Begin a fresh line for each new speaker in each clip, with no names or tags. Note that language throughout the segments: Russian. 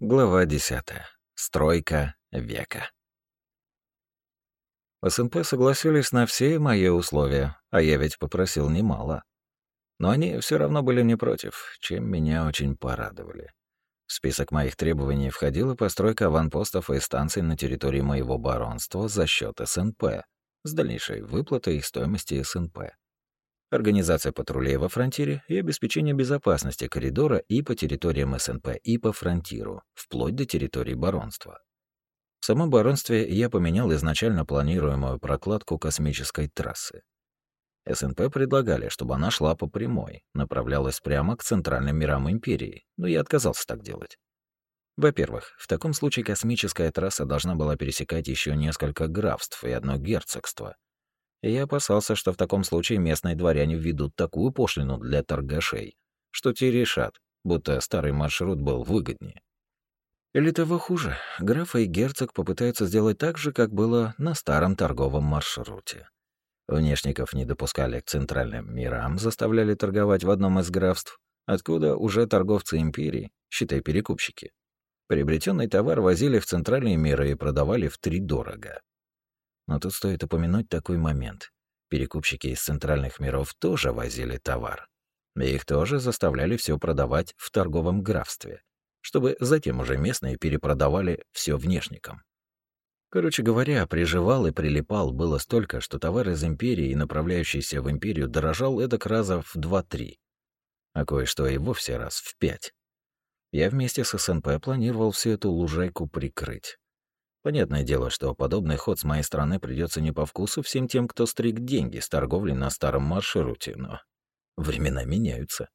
Глава 10. Стройка века. СНП согласились на все мои условия, а я ведь попросил немало. Но они все равно были не против, чем меня очень порадовали. В список моих требований входила постройка аванпостов и станций на территории моего баронства за счет СНП, с дальнейшей выплатой их стоимости СНП организация патрулей во фронтире и обеспечение безопасности коридора и по территориям СНП, и по фронтиру, вплоть до территории баронства. В самом баронстве я поменял изначально планируемую прокладку космической трассы. СНП предлагали, чтобы она шла по прямой, направлялась прямо к центральным мирам Империи, но я отказался так делать. Во-первых, в таком случае космическая трасса должна была пересекать еще несколько графств и одно герцогство, и я опасался, что в таком случае местные дворяне введут такую пошлину для торгашей, что те решат, будто старый маршрут был выгоднее. Или того хуже, граф и герцог попытаются сделать так же, как было на старом торговом маршруте. Внешников не допускали к центральным мирам, заставляли торговать в одном из графств, откуда уже торговцы империи, считай перекупщики. Приобретенный товар возили в центральные миры и продавали в три дорого. Но тут стоит упомянуть такой момент. Перекупщики из центральных миров тоже возили товар. И их тоже заставляли все продавать в торговом графстве, чтобы затем уже местные перепродавали все внешникам. Короче говоря, приживал и прилипал было столько, что товар из империи, направляющийся в империю, дорожал эдак раза в 2-3, а кое-что и вовсе раз в пять. Я вместе с СНП планировал всю эту лужайку прикрыть. Понятное дело, что подобный ход с моей стороны придется не по вкусу всем тем, кто стриг деньги с торговли на старом маршруте, но времена меняются.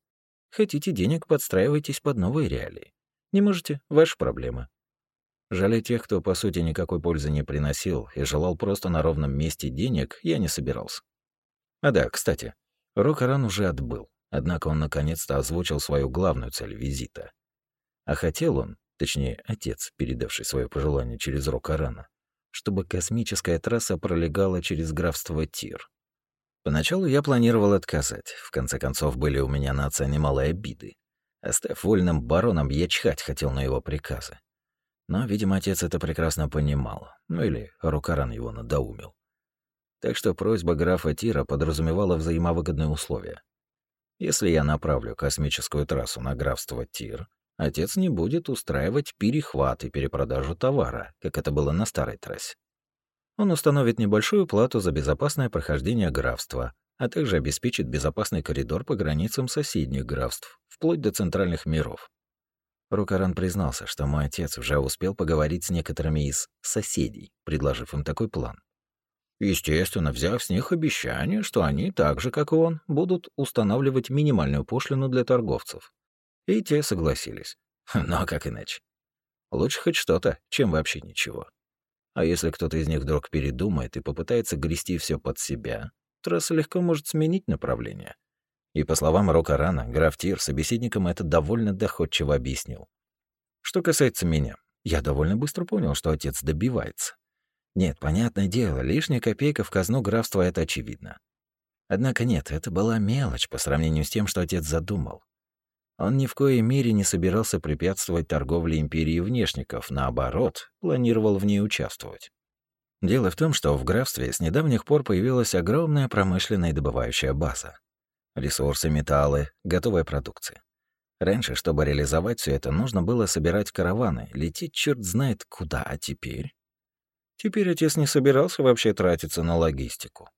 Хотите денег, подстраивайтесь под новые реалии. Не можете — ваша проблема. Жалеть тех, кто, по сути, никакой пользы не приносил и желал просто на ровном месте денег, я не собирался. А да, кстати, Рокаран уже отбыл, однако он наконец-то озвучил свою главную цель визита. А хотел он, точнее, отец, передавший свое пожелание через Рокарана, чтобы космическая трасса пролегала через графство Тир. Поначалу я планировал отказать, в конце концов были у меня на отца немалые обиды. Оставь вольным бароном, я чхать хотел на его приказы. Но, видимо, отец это прекрасно понимал, ну или Рукаран его надоумил. Так что просьба графа Тира подразумевала взаимовыгодные условия. Если я направлю космическую трассу на графство Тир, отец не будет устраивать перехват и перепродажу товара, как это было на старой трассе. Он установит небольшую плату за безопасное прохождение графства, а также обеспечит безопасный коридор по границам соседних графств, вплоть до центральных миров. Рукаран признался, что мой отец уже успел поговорить с некоторыми из соседей, предложив им такой план. Естественно, взяв с них обещание, что они, так же как и он, будут устанавливать минимальную пошлину для торговцев, и те согласились. Но а как иначе? Лучше хоть что-то, чем вообще ничего. А если кто-то из них вдруг передумает и попытается грести все под себя, трасса легко может сменить направление. И по словам Рокарана, граф Тир собеседникам это довольно доходчиво объяснил. Что касается меня, я довольно быстро понял, что отец добивается. Нет, понятное дело, лишняя копейка в казну графства — это очевидно. Однако нет, это была мелочь по сравнению с тем, что отец задумал. Он ни в коей мере не собирался препятствовать торговле империи внешников, наоборот, планировал в ней участвовать. Дело в том, что в графстве с недавних пор появилась огромная промышленная добывающая база. Ресурсы, металлы, готовая продукция. Раньше, чтобы реализовать все это, нужно было собирать караваны, лететь черт знает куда, а теперь... Теперь отец не собирался вообще тратиться на логистику.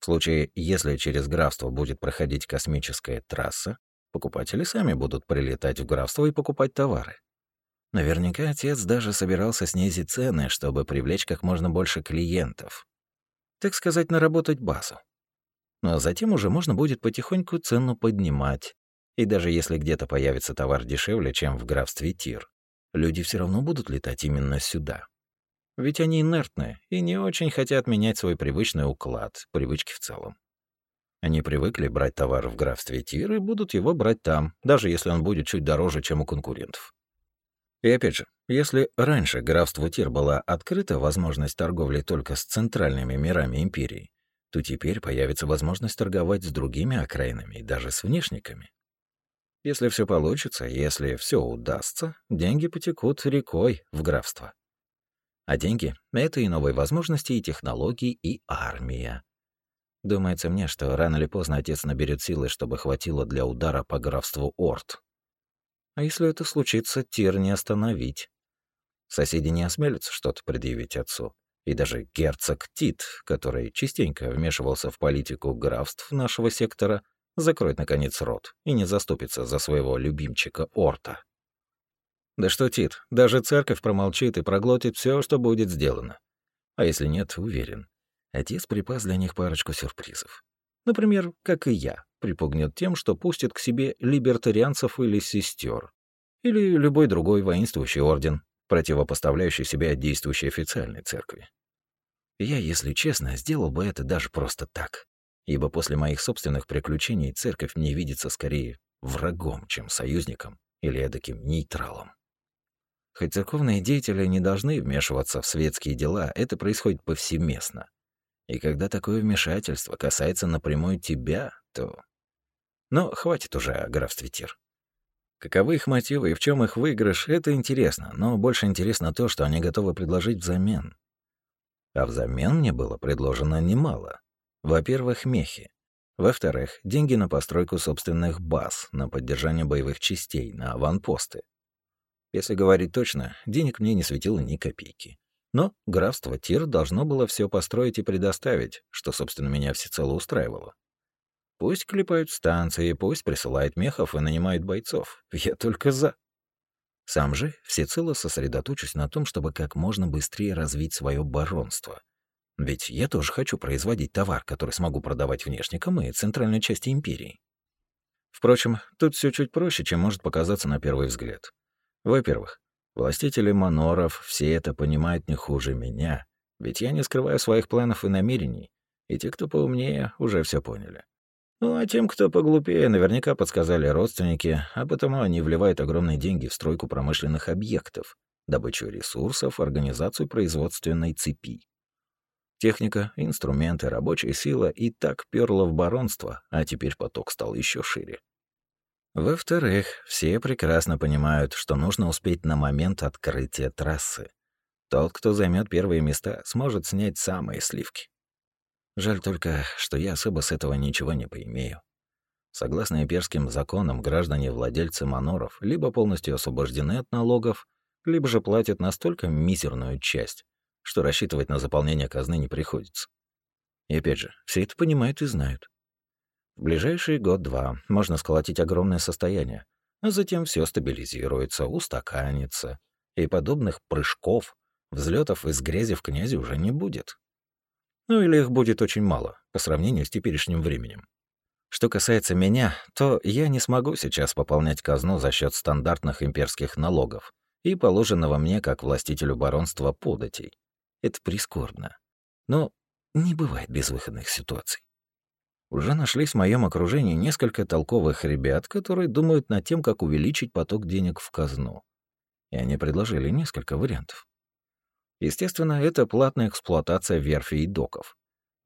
В случае, если через графство будет проходить космическая трасса, Покупатели сами будут прилетать в графство и покупать товары. Наверняка отец даже собирался снизить цены, чтобы привлечь как можно больше клиентов. Так сказать, наработать базу. Но затем уже можно будет потихоньку цену поднимать. И даже если где-то появится товар дешевле, чем в графстве Тир, люди все равно будут летать именно сюда. Ведь они инертны и не очень хотят менять свой привычный уклад, привычки в целом. Они привыкли брать товар в графстве Тир и будут его брать там, даже если он будет чуть дороже, чем у конкурентов. И опять же, если раньше графству Тир была открыта возможность торговли только с центральными мирами империи, то теперь появится возможность торговать с другими окраинами и даже с внешниками. Если все получится, если все удастся, деньги потекут рекой в графство. А деньги — это и новые возможности, и технологии, и армия. Думается мне, что рано или поздно отец наберет силы, чтобы хватило для удара по графству Орд. А если это случится, Тир не остановить. Соседи не осмелятся что-то предъявить отцу. И даже герцог Тит, который частенько вмешивался в политику графств нашего сектора, закроет, наконец, рот и не заступится за своего любимчика Орта. Да что, Тит, даже церковь промолчит и проглотит все, что будет сделано. А если нет, уверен, отец припас для них парочку сюрпризов. Например, как и я, припугнет тем, что пустит к себе либертарианцев или сестер, или любой другой воинствующий орден, противопоставляющий себя действующей официальной церкви. Я, если честно, сделал бы это даже просто так, ибо после моих собственных приключений церковь мне видится скорее врагом, чем союзником или эдаким нейтралом. Хоть церковные деятели не должны вмешиваться в светские дела, это происходит повсеместно. И когда такое вмешательство касается напрямую тебя, то... Но хватит уже о графстве Тир. Каковы их мотивы и в чем их выигрыш, это интересно, но больше интересно то, что они готовы предложить взамен. А взамен мне было предложено немало. Во-первых, мехи. Во-вторых, деньги на постройку собственных баз, на поддержание боевых частей, на аванпосты. Если говорить точно, денег мне не светило ни копейки. Но графство Тир должно было все построить и предоставить, что, собственно, меня всецело устраивало. Пусть клепают станции, пусть присылают мехов и нанимают бойцов. Я только за. Сам же всецело сосредоточусь на том, чтобы как можно быстрее развить свое баронство. Ведь я тоже хочу производить товар, который смогу продавать внешникам и центральной части империи. Впрочем, тут все чуть проще, чем может показаться на первый взгляд. Во-первых, властители маноров все это понимают не хуже меня, ведь я не скрываю своих планов и намерений, и те, кто поумнее, уже все поняли. Ну, а тем, кто поглупее, наверняка подсказали родственники, а потому они вливают огромные деньги в стройку промышленных объектов, добычу ресурсов, организацию производственной цепи. Техника, инструменты, рабочая сила и так перла в баронство, а теперь поток стал еще шире. Во-вторых, все прекрасно понимают, что нужно успеть на момент открытия трассы. Тот, кто займет первые места, сможет снять самые сливки. Жаль только, что я особо с этого ничего не поимею. Согласно имперским законам, граждане-владельцы маноров либо полностью освобождены от налогов, либо же платят настолько мизерную часть, что рассчитывать на заполнение казны не приходится. И опять же, все это понимают и знают. В ближайший год-два можно сколотить огромное состояние, а затем все стабилизируется, устаканится, и подобных прыжков, взлетов из грязи в князи уже не будет. Ну или их будет очень мало по сравнению с теперешним временем. Что касается меня, то я не смогу сейчас пополнять казну за счет стандартных имперских налогов и положенного мне как властителю баронства податей. Это прискорбно. Но не бывает безвыходных ситуаций. Уже нашлись в моем окружении несколько толковых ребят, которые думают над тем, как увеличить поток денег в казну. И они предложили несколько вариантов. Естественно, это платная эксплуатация верфи и доков.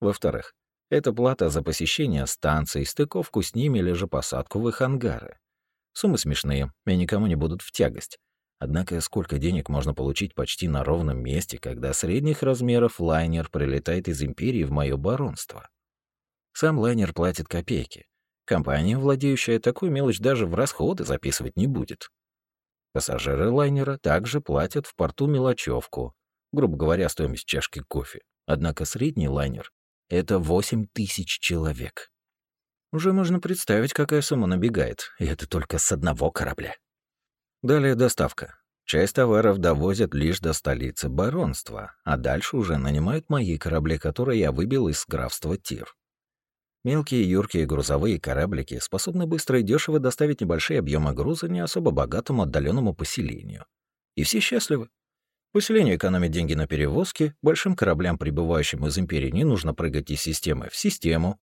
Во-вторых, это плата за посещение станций, стыковку с ними или же посадку в их ангары. Суммы смешные и никому не будут в тягость. Однако сколько денег можно получить почти на ровном месте, когда средних размеров лайнер прилетает из Империи в мое баронство? Сам лайнер платит копейки. Компания, владеющая такую мелочь, даже в расходы записывать не будет. Пассажиры лайнера также платят в порту мелочевку, грубо говоря, стоимость чашки кофе. Однако средний лайнер — это 8 тысяч человек. Уже можно представить, какая сумма набегает, и это только с одного корабля. Далее доставка. Часть товаров довозят лишь до столицы баронства, а дальше уже нанимают мои корабли, которые я выбил из графства Тир. Мелкие юркие грузовые кораблики способны быстро и дешево доставить небольшие объемы груза не особо богатому отдаленному поселению. И все счастливы. Поселение экономит деньги на перевозке, большим кораблям, прибывающим из Империи, не нужно прыгать из системы в систему,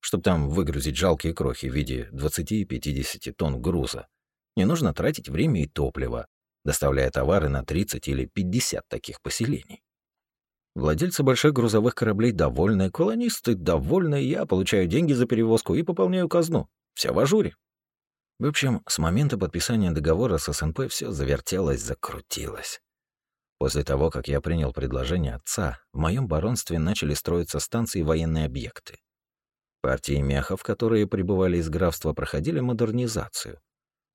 чтобы там выгрузить жалкие крохи в виде 20-50 тонн груза. Не нужно тратить время и топливо, доставляя товары на 30 или 50 таких поселений. Владельцы больших грузовых кораблей довольны, колонисты довольны, я получаю деньги за перевозку и пополняю казну. Все в ажуре. В общем, с момента подписания договора с СНП все завертелось, закрутилось. После того, как я принял предложение отца, в моем баронстве начали строиться станции и военные объекты. Партии мехов, которые прибывали из графства, проходили модернизацию.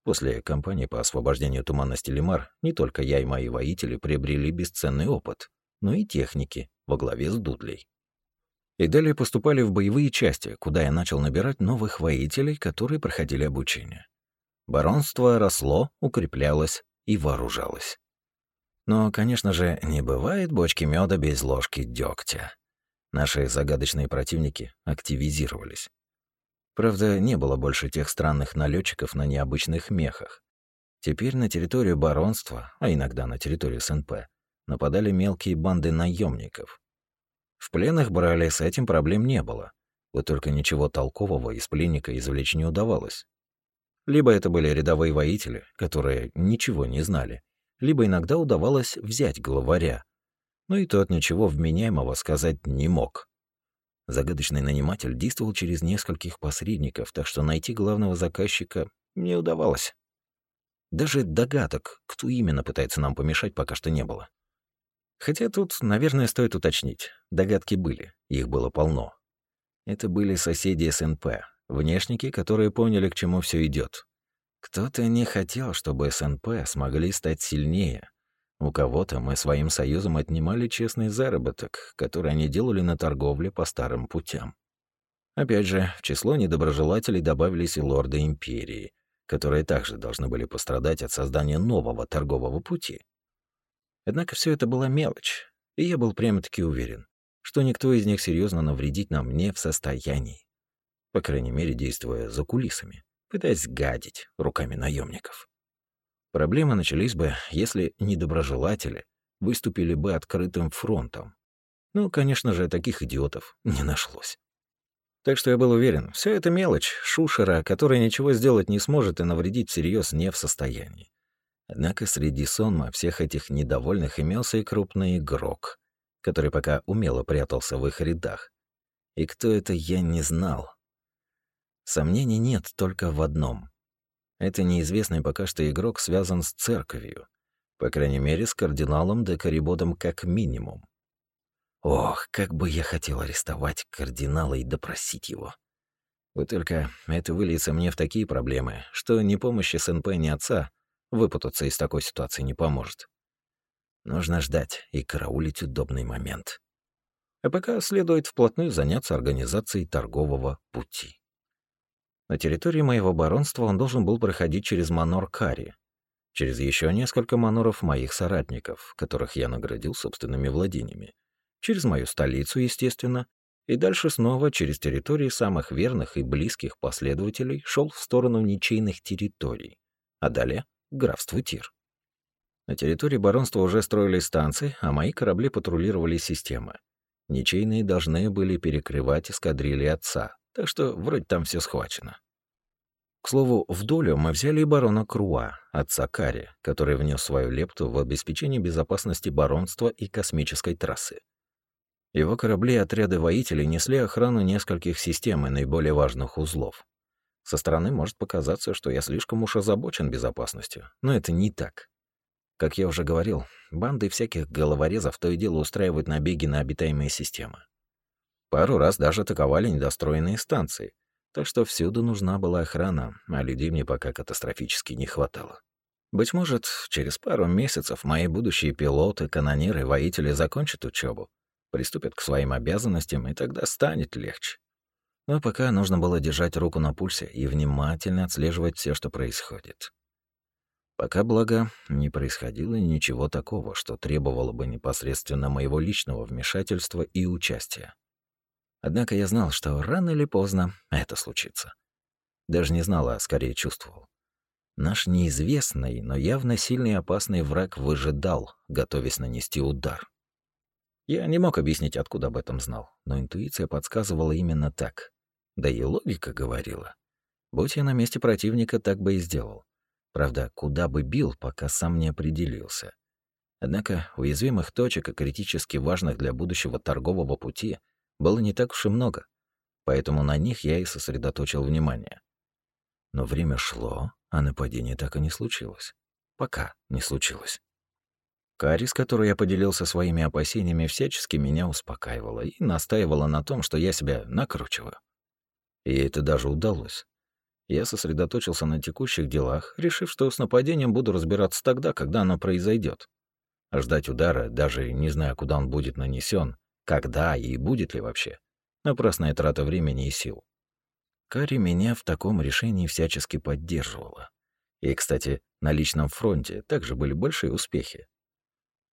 После кампании по освобождению туманности Лимар не только я и мои воители приобрели бесценный опыт, но и техники во главе с Дудлей. И далее поступали в боевые части, куда я начал набирать новых воителей, которые проходили обучение. Баронство росло, укреплялось и вооружалось. Но, конечно же, не бывает бочки меда без ложки дегтя. Наши загадочные противники активизировались. Правда, не было больше тех странных налетчиков на необычных мехах. Теперь на территорию баронства, а иногда на территорию СНП, нападали мелкие банды наемников. В пленных брали, с этим проблем не было. Вот только ничего толкового из пленника извлечь не удавалось. Либо это были рядовые воители, которые ничего не знали, либо иногда удавалось взять главаря. Но и тот ничего вменяемого сказать не мог. Загадочный наниматель действовал через нескольких посредников, так что найти главного заказчика не удавалось. Даже догадок, кто именно пытается нам помешать, пока что не было. Хотя тут, наверное, стоит уточнить. Догадки были, их было полно. Это были соседи СНП, Внешники, которые поняли, к чему все идет. Кто-то не хотел, чтобы СНП смогли стать сильнее. У кого-то мы своим союзом отнимали честный заработок, который они делали на торговле по старым путям. Опять же, в число недоброжелателей добавились и лорды империи, которые также должны были пострадать от создания нового торгового пути. Однако все это была мелочь, и я был прямо-таки уверен, что никто из них серьезно навредить нам не в состоянии по крайней мере, действуя за кулисами, пытаясь гадить руками наемников. Проблемы начались бы, если недоброжелатели выступили бы открытым фронтом. Ну, конечно же, таких идиотов не нашлось. Так что я был уверен, все это мелочь, шушера, которая ничего сделать не сможет и навредить всерьез не в состоянии. Однако среди сонма всех этих недовольных имелся и крупный игрок, который пока умело прятался в их рядах. И кто это, я не знал. Сомнений нет только в одном. Это неизвестный пока что игрок связан с церковью. По крайней мере, с кардиналом де Карибодом как минимум. Ох, как бы я хотел арестовать кардинала и допросить его. Вот только это выльется мне в такие проблемы, что ни помощи СНП, ни отца выпутаться из такой ситуации не поможет. Нужно ждать и караулить удобный момент. А пока следует вплотную заняться организацией торгового пути. На территории моего баронства он должен был проходить через манор Кари, через еще несколько маноров моих соратников, которых я наградил собственными владениями, через мою столицу, естественно, и дальше снова через территории самых верных и близких последователей шел в сторону ничейных территорий, а далее — графство Тир. На территории баронства уже строились станции, а мои корабли патрулировали системы. Ничейные должны были перекрывать эскадрильи отца, так что вроде там все схвачено. К слову, в долю мы взяли и барона Круа, отца Кари, который внес свою лепту в обеспечение безопасности баронства и космической трассы. Его корабли и отряды воителей несли охрану нескольких систем и наиболее важных узлов. Со стороны может показаться, что я слишком уж озабочен безопасностью, но это не так. Как я уже говорил, банды всяких головорезов то и дело устраивают набеги на обитаемые системы. Пару раз даже атаковали недостроенные станции, так что всюду нужна была охрана, а людей мне пока катастрофически не хватало. Быть может, через пару месяцев мои будущие пилоты, канониры, воители закончат учебу, приступят к своим обязанностям, и тогда станет легче. Но пока нужно было держать руку на пульсе и внимательно отслеживать все, что происходит. Пока, благо, не происходило ничего такого, что требовало бы непосредственно моего личного вмешательства и участия. Однако я знал, что рано или поздно это случится. Даже не знал, а скорее чувствовал. Наш неизвестный, но явно сильный и опасный враг выжидал, готовясь нанести удар. Я не мог объяснить, откуда об этом знал, но интуиция подсказывала именно так. Да и логика говорила. Будь я на месте противника, так бы и сделал. Правда, куда бы бил, пока сам не определился. Однако уязвимых точек и критически важных для будущего торгового пути было не так уж и много, поэтому на них я и сосредоточил внимание. Но время шло, а нападение так и не случилось. Пока не случилось. Кари, с которой я поделился своими опасениями, всячески меня успокаивала и настаивала на том, что я себя накручиваю. И это даже удалось. Я сосредоточился на текущих делах, решив, что с нападением буду разбираться тогда, когда оно произойдет. Ждать удара, даже не зная, куда он будет нанесен, когда и будет ли вообще, напрасная трата времени и сил. Кари меня в таком решении всячески поддерживала. И, кстати, на личном фронте также были большие успехи.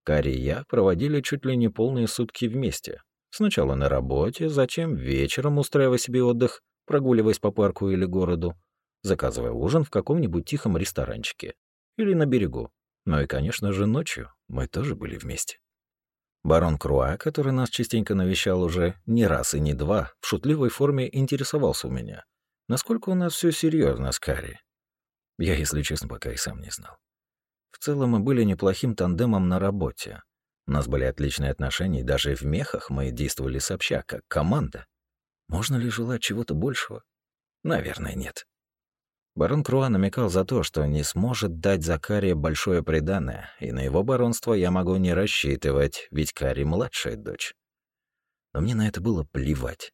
Кари и я проводили чуть ли не полные сутки вместе. Сначала на работе, затем вечером устраивая себе отдых, прогуливаясь по парку или городу, заказывая ужин в каком-нибудь тихом ресторанчике или на берегу. Ну и, конечно же, ночью мы тоже были вместе. Барон Круа, который нас частенько навещал уже не раз и не два, в шутливой форме интересовался у меня. Насколько у нас все серьезно с Карри? Я, если честно, пока и сам не знал. В целом мы были неплохим тандемом на работе. У нас были отличные отношения, и даже в мехах мы действовали сообща, как команда. Можно ли желать чего-то большего? Наверное, нет. Барон Круа намекал за то, что не сможет дать Закаре большое преданное, и на его баронство я могу не рассчитывать, ведь Кари — младшая дочь. Но мне на это было плевать.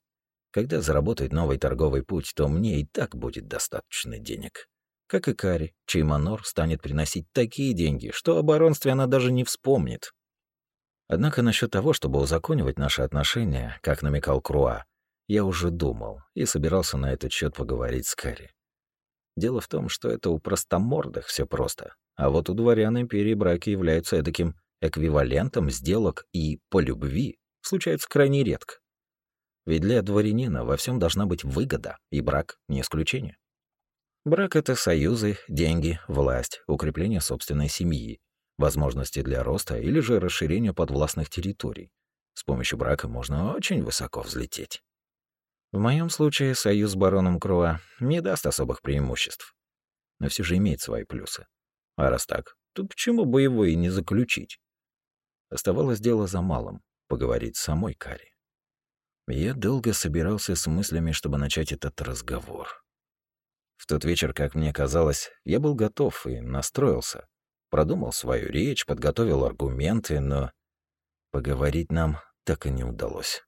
Когда заработает новый торговый путь, то мне и так будет достаточно денег. Как и Кари, чей манор станет приносить такие деньги, что о баронстве она даже не вспомнит. Однако насчет того, чтобы узаконивать наши отношения, как намекал Круа, я уже думал и собирался на этот счет поговорить с Кари. Дело в том, что это у простомордых все просто. А вот у дворян империи браки являются таким эквивалентом сделок и по любви случаются крайне редко. Ведь для дворянина во всем должна быть выгода, и брак не исключение. Брак — это союзы, деньги, власть, укрепление собственной семьи, возможности для роста или же расширения подвластных территорий. С помощью брака можно очень высоко взлететь. В моем случае союз с бароном Круа не даст особых преимуществ, но все же имеет свои плюсы. А раз так, то почему бы его и не заключить? Оставалось дело за малым — поговорить с самой Кари. Я долго собирался с мыслями, чтобы начать этот разговор. В тот вечер, как мне казалось, я был готов и настроился. Продумал свою речь, подготовил аргументы, но поговорить нам так и не удалось.